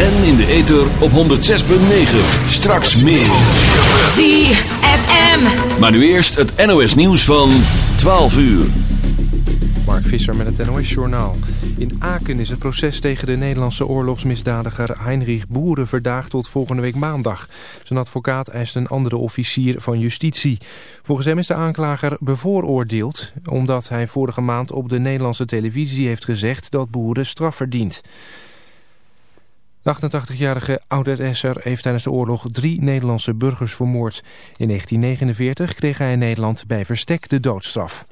En in de ether op 106.9. Straks meer. ZFM. Maar nu eerst het NOS nieuws van 12 uur. Mark Visser met het NOS Journaal. In Aken is het proces tegen de Nederlandse oorlogsmisdadiger Heinrich Boeren verdaagd tot volgende week maandag. Zijn advocaat eist een andere officier van justitie. Volgens hem is de aanklager bevooroordeeld omdat hij vorige maand op de Nederlandse televisie heeft gezegd dat Boeren straf verdient. De 88-jarige oud-SS'er heeft tijdens de oorlog drie Nederlandse burgers vermoord. In 1949 kreeg hij in Nederland bij verstek de doodstraf.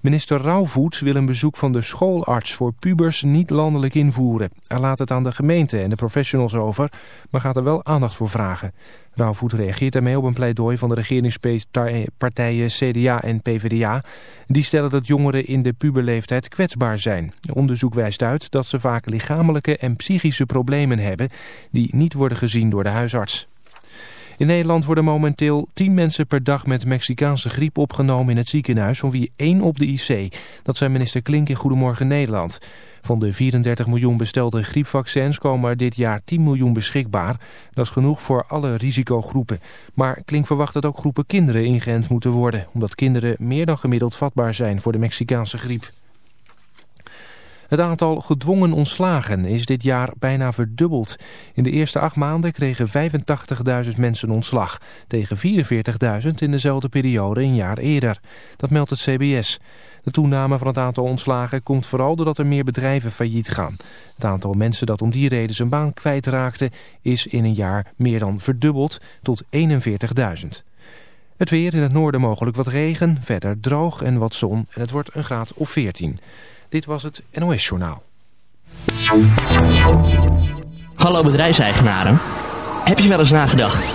Minister Rauwvoet wil een bezoek van de schoolarts voor pubers niet landelijk invoeren. Hij laat het aan de gemeente en de professionals over, maar gaat er wel aandacht voor vragen. Rauwvoet reageert daarmee op een pleidooi van de regeringspartijen CDA en PvdA. Die stellen dat jongeren in de puberleeftijd kwetsbaar zijn. Onderzoek wijst uit dat ze vaak lichamelijke en psychische problemen hebben... die niet worden gezien door de huisarts. In Nederland worden momenteel 10 mensen per dag met Mexicaanse griep opgenomen in het ziekenhuis, van wie één op de IC. Dat zei minister Klink in Goedemorgen Nederland. Van de 34 miljoen bestelde griepvaccins komen er dit jaar 10 miljoen beschikbaar. Dat is genoeg voor alle risicogroepen. Maar Klink verwacht dat ook groepen kinderen ingeënt moeten worden, omdat kinderen meer dan gemiddeld vatbaar zijn voor de Mexicaanse griep. Het aantal gedwongen ontslagen is dit jaar bijna verdubbeld. In de eerste acht maanden kregen 85.000 mensen ontslag, tegen 44.000 in dezelfde periode een jaar eerder. Dat meldt het CBS. De toename van het aantal ontslagen komt vooral doordat er meer bedrijven failliet gaan. Het aantal mensen dat om die reden zijn baan kwijtraakte is in een jaar meer dan verdubbeld tot 41.000. Het weer in het noorden mogelijk wat regen, verder droog en wat zon en het wordt een graad of 14. Dit was het NOS Journaal. Hallo bedrijfseigenaren. Heb je wel eens nagedacht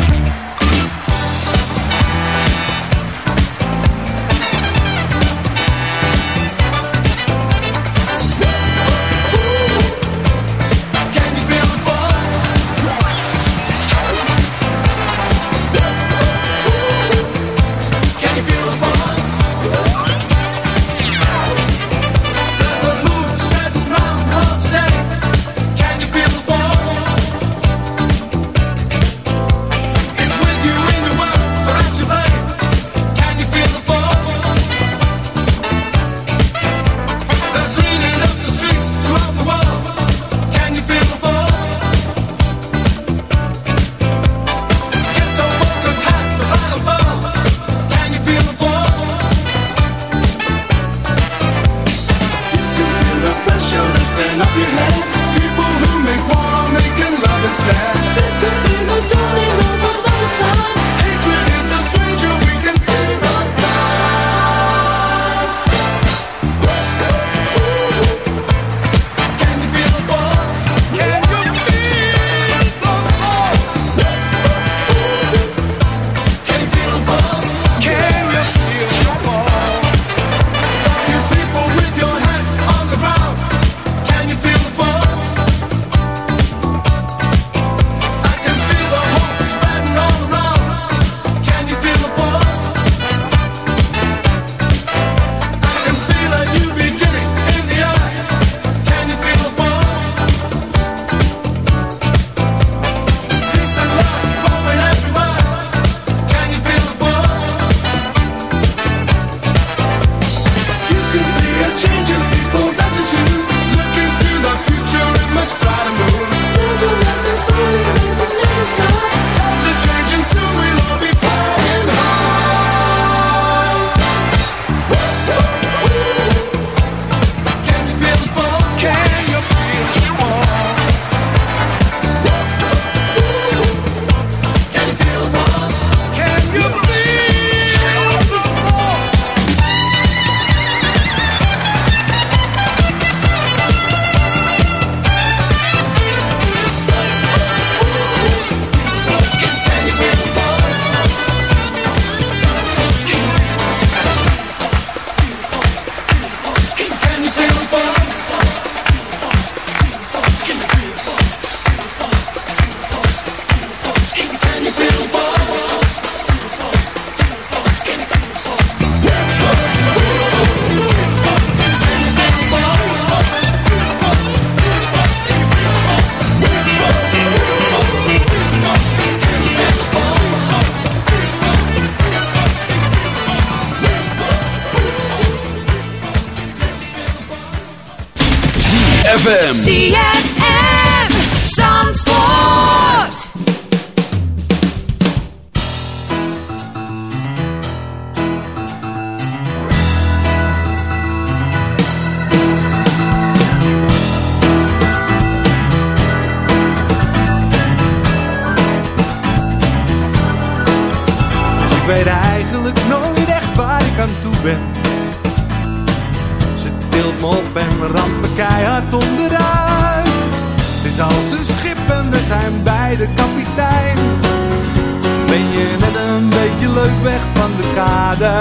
weg van de kade?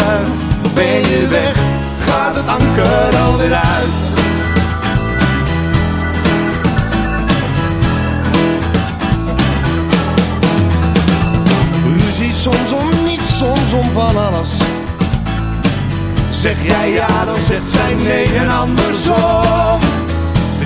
Ben je weg, gaat het anker alweer uit. Ruzie soms om niets, soms om van alles. Zeg jij ja, dan zegt zij nee en andersom.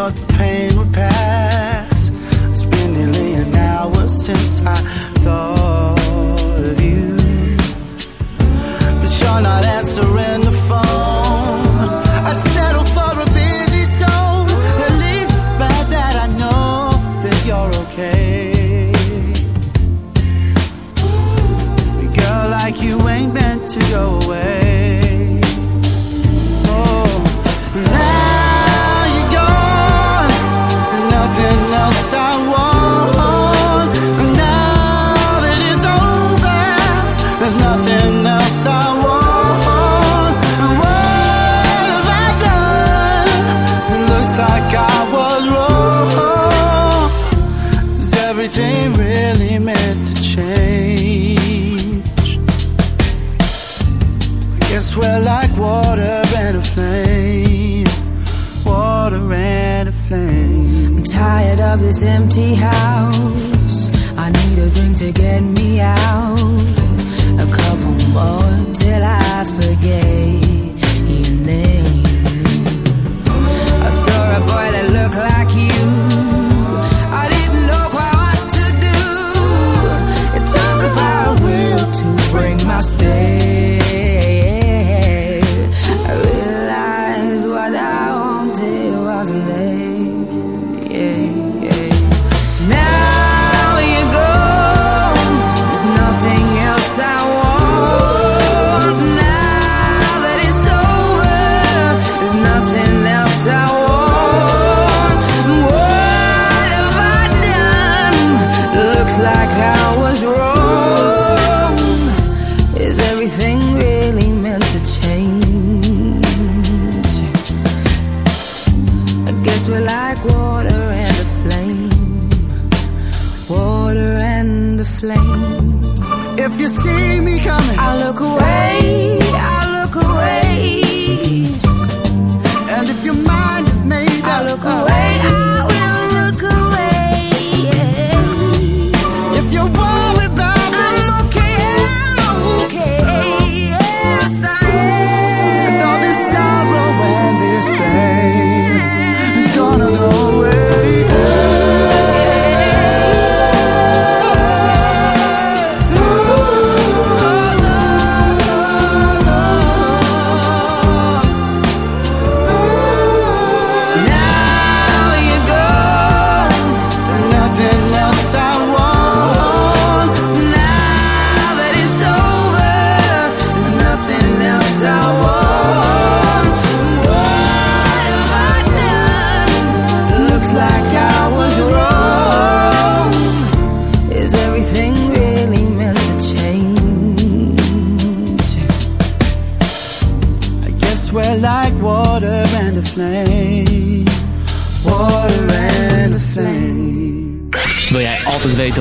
Thought the pain would pass. It's been nearly an hour since I I'm tired of this empty house. I need a drink to get me out. A couple more till I forget your name. I saw a boy that looked like you.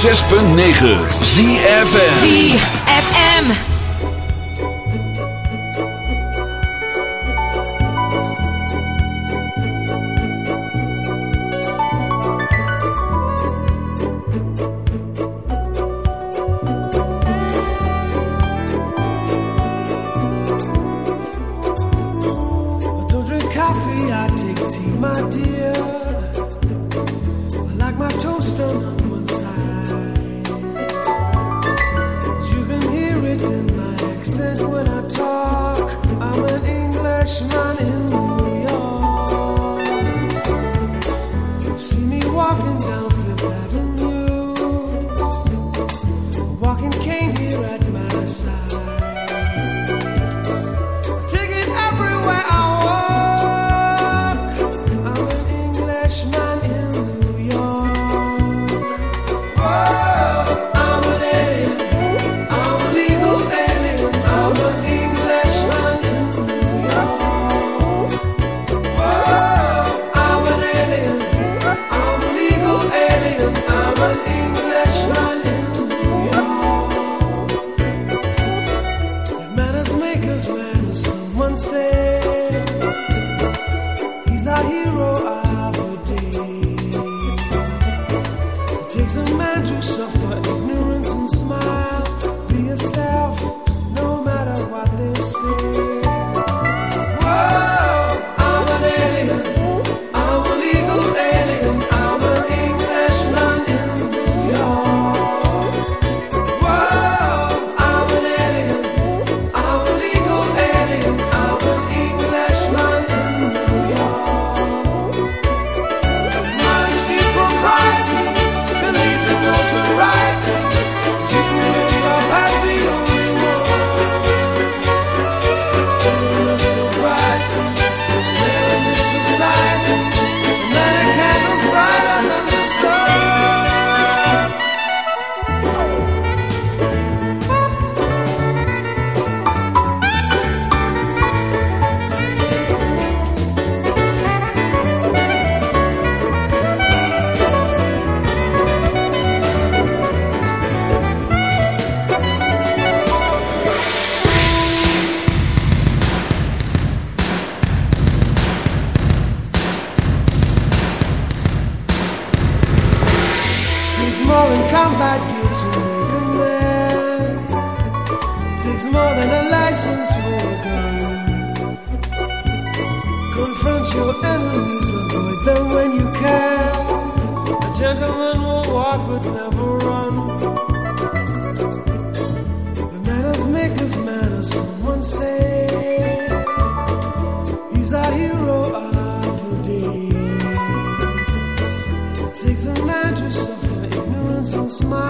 106.9 ZFN smile.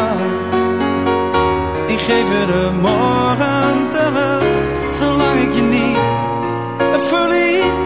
je de morgen terug. Zolang ik je niet verlies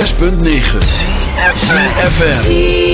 106.9 FM.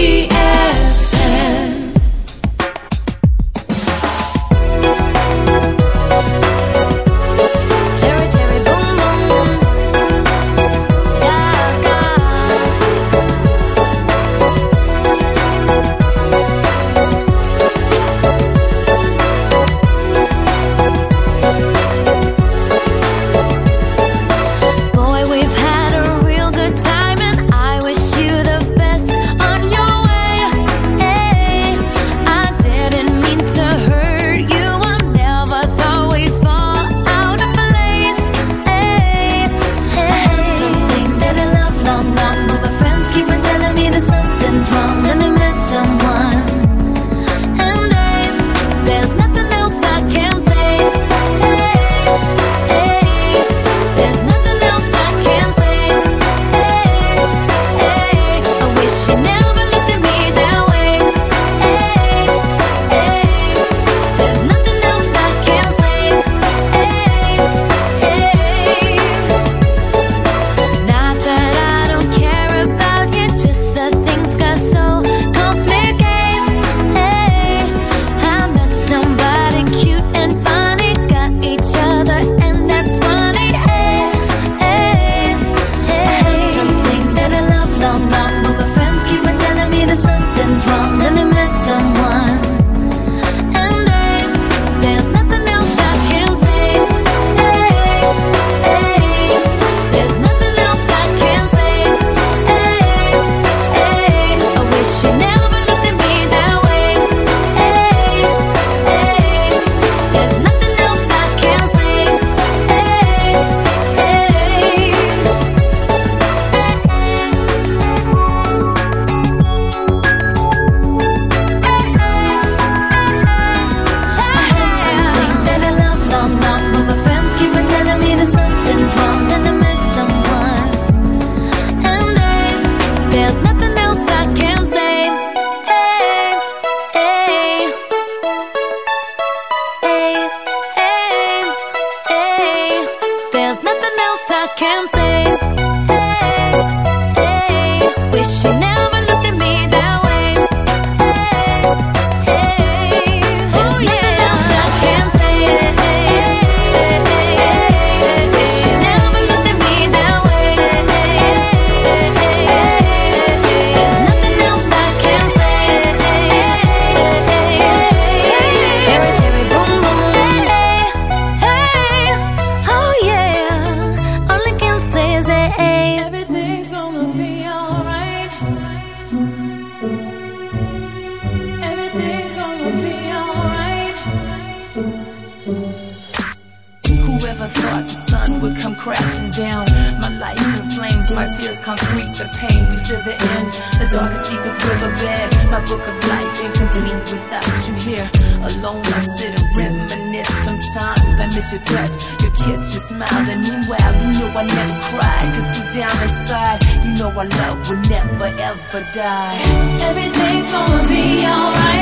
our love will never ever die. Everything's gonna be alright.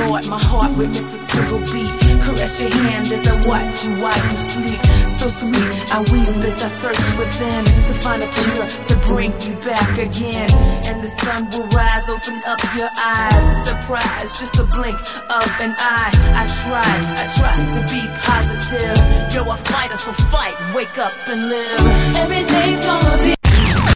Lord, my heart witness a single beat. Caress your hand as I watch you while you sleep. So sweet, I weep as I search within to find a cure to bring you back again. And the sun will rise, open up your eyes. Surprise, just a blink of an eye. I tried, I tried to be positive. Yo, I fight, so fight, wake up and live. Everything's gonna be.